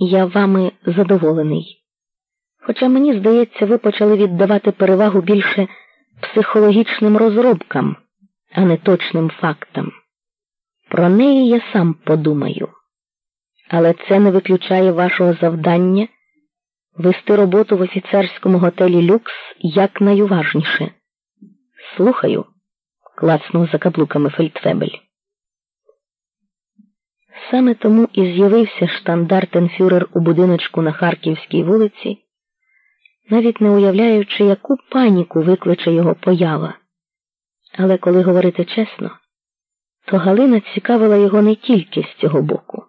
я вами задоволений. Хоча мені здається, ви почали віддавати перевагу більше психологічним розробкам, а не точним фактам. Про неї я сам подумаю. Але це не виключає вашого завдання вести роботу в офіцерському готелі Люкс якнайуважніше. Слухаю, клацнув за каблуками Фельдфебель. Саме тому і з'явився штандартенфюрер у будиночку на Харківській вулиці, навіть не уявляючи, яку паніку викличе його поява. Але коли говорити чесно, то Галина цікавила його не тільки з цього боку.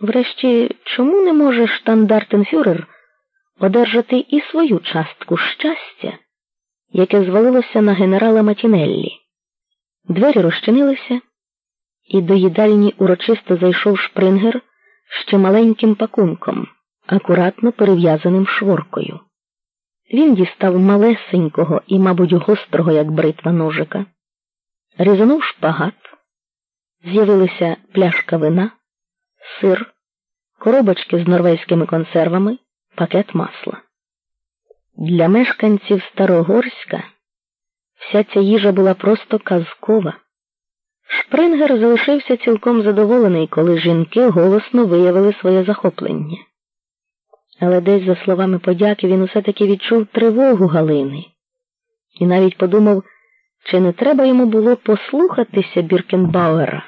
Врешті, чому не може штандартенфюрер одержати і свою частку щастя, яке звалилося на генерала Матінеллі? Двері розчинилися і до їдальні урочисто зайшов шпрингер ще маленьким пакунком, акуратно перев'язаним шворкою. Він дістав малесенького і, мабуть, гострого, як бритва ножика, різанув шпагат, з'явилися пляшка вина, сир, коробочки з норвезькими консервами, пакет масла. Для мешканців Старогорська вся ця їжа була просто казкова. Шпрингер залишився цілком задоволений, коли жінки голосно виявили своє захоплення. Але десь, за словами подяки, він усе таки відчув тривогу Галини і навіть подумав, чи не треба йому було послухатися Біркенбауера,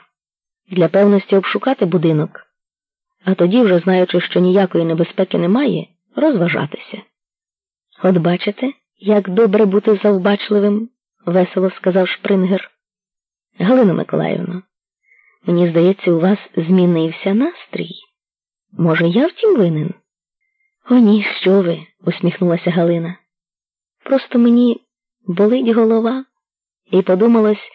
для певності обшукати будинок, а тоді, вже знаючи, що ніякої небезпеки немає, розважатися. От бачите, як добре бути завбачливим, весело сказав Шпрингер. Галина Миколаївна, мені здається, у вас змінився настрій. Може, я втім винен? О, ні, що ви, усміхнулася Галина. Просто мені болить голова, і подумалось,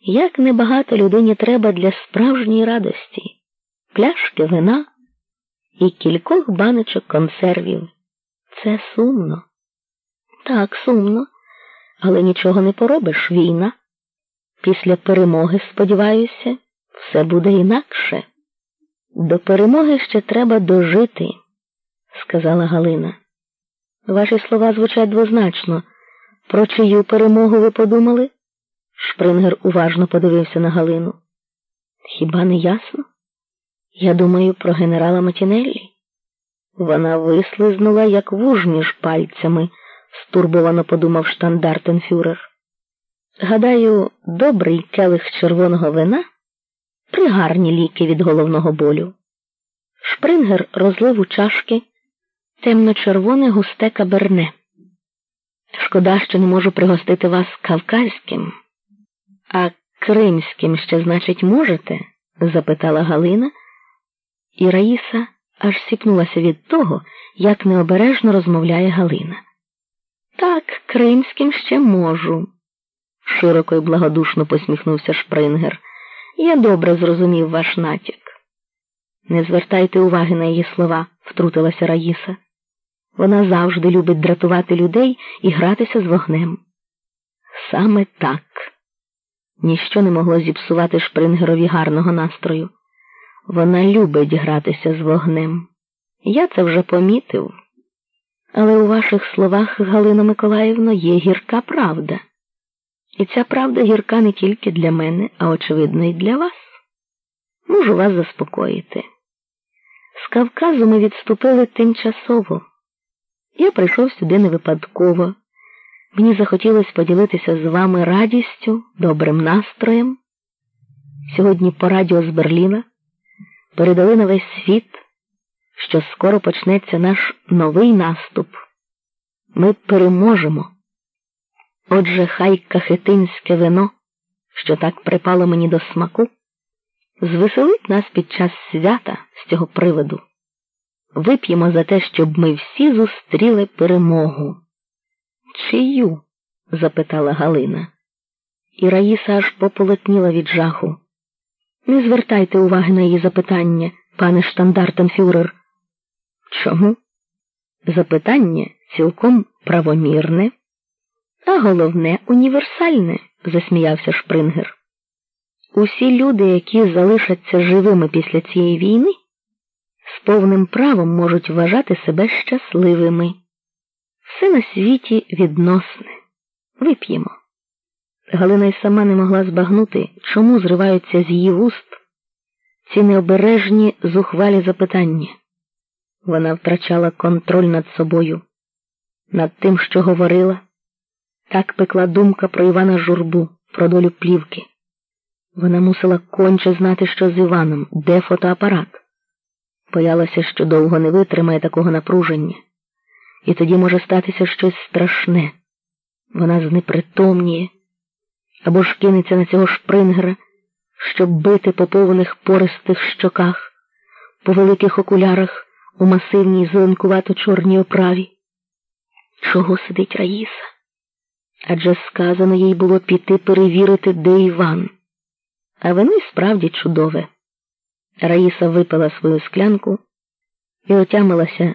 як небагато людині треба для справжньої радості, пляшки вина і кількох баночок консервів. Це сумно. Так, сумно, але нічого не поробиш, війна. Після перемоги, сподіваюся, все буде інакше. До перемоги ще треба дожити, сказала Галина. Ваші слова звучать двозначно. Про чию перемогу ви подумали? Шпрингер уважно подивився на Галину. Хіба не ясно? Я думаю про генерала Матінеллі. Вона вислизнула, як вуж між пальцями, стурбовано подумав штандартенфюрер. Гадаю, добрий келих червоного вина пригарні ліки від головного болю. Шпрингер розлив у чашки темно-червоне густе каберне. Шкода, що не можу пригостити вас кавказьким, а кримським ще, значить, можете? запитала Галина, і Раїса аж сіпнулася від того, як необережно розмовляє Галина. Так, кримським ще можу широко і благодушно посміхнувся Шпрингер. Я добре зрозумів ваш натяк. Не звертайте уваги на її слова, втрутилася Раїса. Вона завжди любить дратувати людей і гратися з вогнем. Саме так. Ніщо не могло зіпсувати Шпрингерові гарного настрою. Вона любить гратися з вогнем. Я це вже помітив. Але у ваших словах, Галина Миколаївна, є гірка правда. І ця правда гірка не тільки для мене, а очевидно, і для вас. Можу вас заспокоїти. З Кавказу ми відступили тимчасово. Я прийшов сюди не випадково. Мені захотілося поділитися з вами радістю, добрим настроєм. Сьогодні по радіо з Берліна передали на весь світ, що скоро почнеться наш новий наступ. Ми переможемо. Отже, хай кахетинське вино, що так припало мені до смаку, звеселить нас під час свята з цього приводу. Вип'ємо за те, щоб ми всі зустріли перемогу. Чию? запитала Галина. І Раїса аж пополотніла від жаху. Не звертайте уваги на її запитання, пане штандартенфюрер. Чому? Запитання цілком правомірне а головне універсальне, засміявся Шпрингер. Усі люди, які залишаться живими після цієї війни, з повним правом можуть вважати себе щасливими. Все на світі відносне. Вип'ємо. Галина й сама не могла збагнути, чому зриваються з її вуст ці необережні зухвалі запитання. Вона втрачала контроль над собою, над тим, що говорила. Так пекла думка про Івана Журбу, про долю плівки. Вона мусила конче знати, що з Іваном, де фотоапарат. Боялася, що довго не витримає такого напруження, і тоді може статися щось страшне. Вона знепритомніє або ж кинеться на цього шпрингера, щоб бити по повних пористих щоках, по великих окулярах у масивній зеленкувато чорній оправі. Чого сидить Раїса? Адже сказано їй було піти перевірити, де Іван. А воно й справді чудове. Раїса випила свою склянку і отямилася